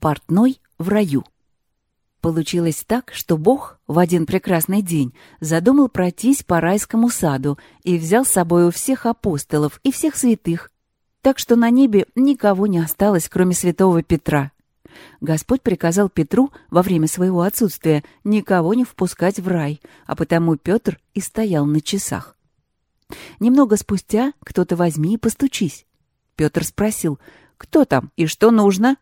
Портной в раю. Получилось так, что Бог в один прекрасный день задумал пройтись по райскому саду и взял с собой у всех апостолов и всех святых, так что на небе никого не осталось, кроме святого Петра. Господь приказал Петру во время своего отсутствия никого не впускать в рай, а потому Петр и стоял на часах. Немного спустя кто-то возьми и постучись. Петр спросил, кто там и что нужно?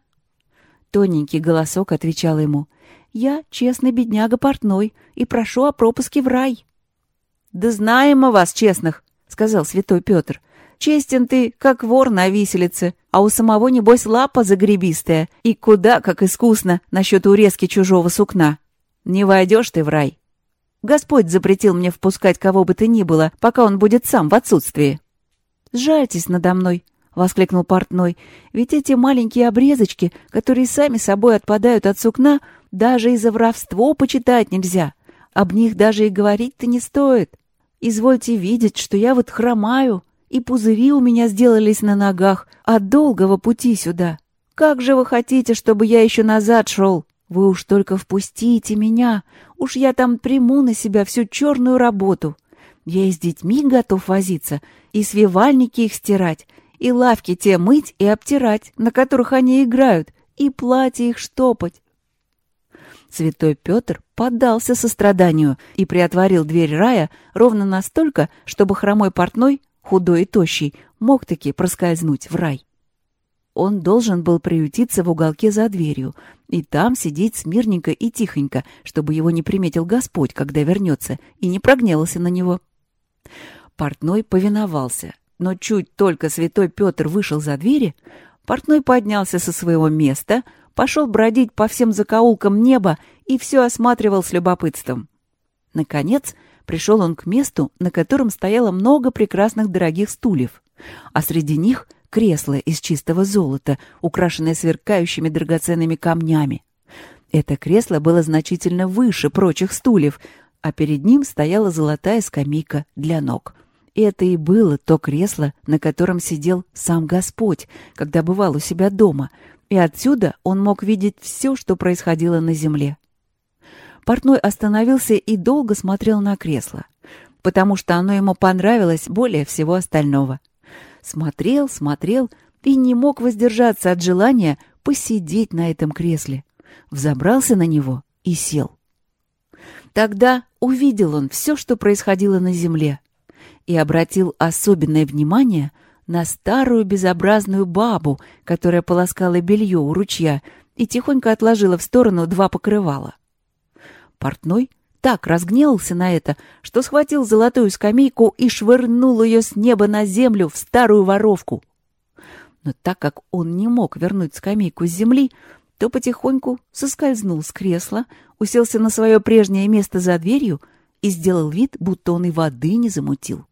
Тоненький голосок отвечал ему, «Я честный бедняга портной и прошу о пропуске в рай». «Да знаем мы вас, честных», — сказал святой Петр. «Честен ты, как вор на виселице, а у самого, небось, лапа загребистая, и куда как искусно насчет урезки чужого сукна. Не войдешь ты в рай. Господь запретил мне впускать кого бы то ни было, пока он будет сам в отсутствии». «Сжальтесь надо мной», — воскликнул портной. «Ведь эти маленькие обрезочки, которые сами собой отпадают от сукна, даже из-за воровство почитать нельзя. Об них даже и говорить-то не стоит. Извольте видеть, что я вот хромаю, и пузыри у меня сделались на ногах от долгого пути сюда. Как же вы хотите, чтобы я еще назад шел? Вы уж только впустите меня, уж я там приму на себя всю черную работу. Я и с детьми готов возиться, и свивальники их стирать, и лавки те мыть и обтирать, на которых они играют, и платья их штопать. Святой Петр поддался состраданию и приотворил дверь рая ровно настолько, чтобы хромой портной, худой и тощий, мог таки проскользнуть в рай. Он должен был приютиться в уголке за дверью и там сидеть смирненько и тихонько, чтобы его не приметил Господь, когда вернется, и не прогневался на него. Портной повиновался, но чуть только святой Петр вышел за двери, портной поднялся со своего места, пошел бродить по всем закоулкам неба и все осматривал с любопытством. Наконец, пришел он к месту, на котором стояло много прекрасных дорогих стульев, а среди них кресло из чистого золота, украшенное сверкающими драгоценными камнями. Это кресло было значительно выше прочих стульев, а перед ним стояла золотая скамейка для ног. Это и было то кресло, на котором сидел сам Господь, когда бывал у себя дома, и отсюда он мог видеть все, что происходило на земле. Портной остановился и долго смотрел на кресло, потому что оно ему понравилось более всего остального. Смотрел, смотрел и не мог воздержаться от желания посидеть на этом кресле. Взобрался на него и сел. Тогда увидел он все, что происходило на земле, и обратил особенное внимание на старую безобразную бабу, которая полоскала белье у ручья и тихонько отложила в сторону два покрывала. Портной так разгневался на это, что схватил золотую скамейку и швырнул ее с неба на землю в старую воровку. Но так как он не мог вернуть скамейку с земли, то потихоньку соскользнул с кресла, уселся на свое прежнее место за дверью и сделал вид, будто он и воды не замутил.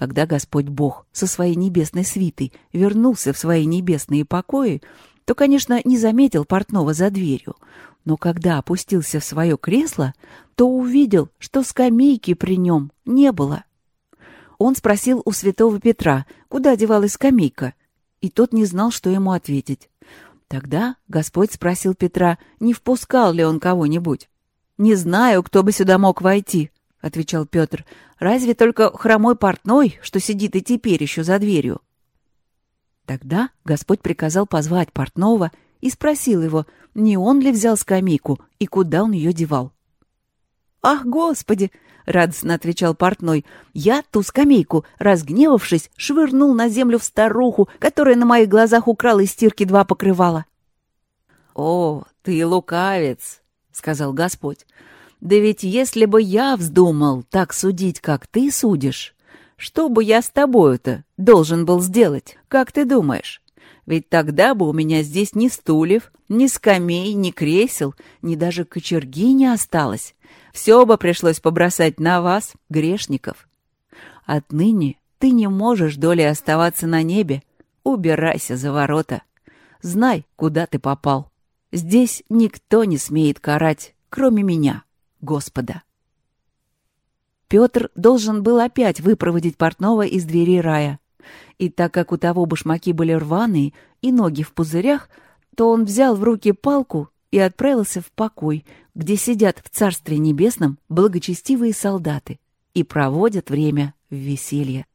Когда Господь Бог со своей небесной свитой вернулся в свои небесные покои, то, конечно, не заметил портного за дверью — но когда опустился в свое кресло, то увидел, что скамейки при нем не было. Он спросил у святого Петра, куда девалась скамейка, и тот не знал, что ему ответить. Тогда Господь спросил Петра, не впускал ли он кого-нибудь. «Не знаю, кто бы сюда мог войти», — отвечал Петр. «Разве только хромой портной, что сидит и теперь еще за дверью?» Тогда Господь приказал позвать портного и спросил его, не он ли взял скамейку и куда он ее девал. «Ах, Господи!» — радостно отвечал портной. «Я ту скамейку, разгневавшись, швырнул на землю в старуху, которая на моих глазах украла из стирки два покрывала». «О, ты лукавец!» — сказал Господь. «Да ведь если бы я вздумал так судить, как ты судишь, что бы я с тобою-то должен был сделать, как ты думаешь? Ведь тогда бы у меня здесь ни стульев, ни скамей, ни кресел, ни даже кочерги не осталось. Все бы пришлось побросать на вас, грешников. Отныне ты не можешь долей оставаться на небе. Убирайся за ворота. Знай, куда ты попал. Здесь никто не смеет карать, кроме меня, Господа. Петр должен был опять выпроводить портного из двери рая. И так как у того башмаки были рваные и ноги в пузырях, то он взял в руки палку и отправился в покой, где сидят в Царстве Небесном благочестивые солдаты и проводят время в веселье.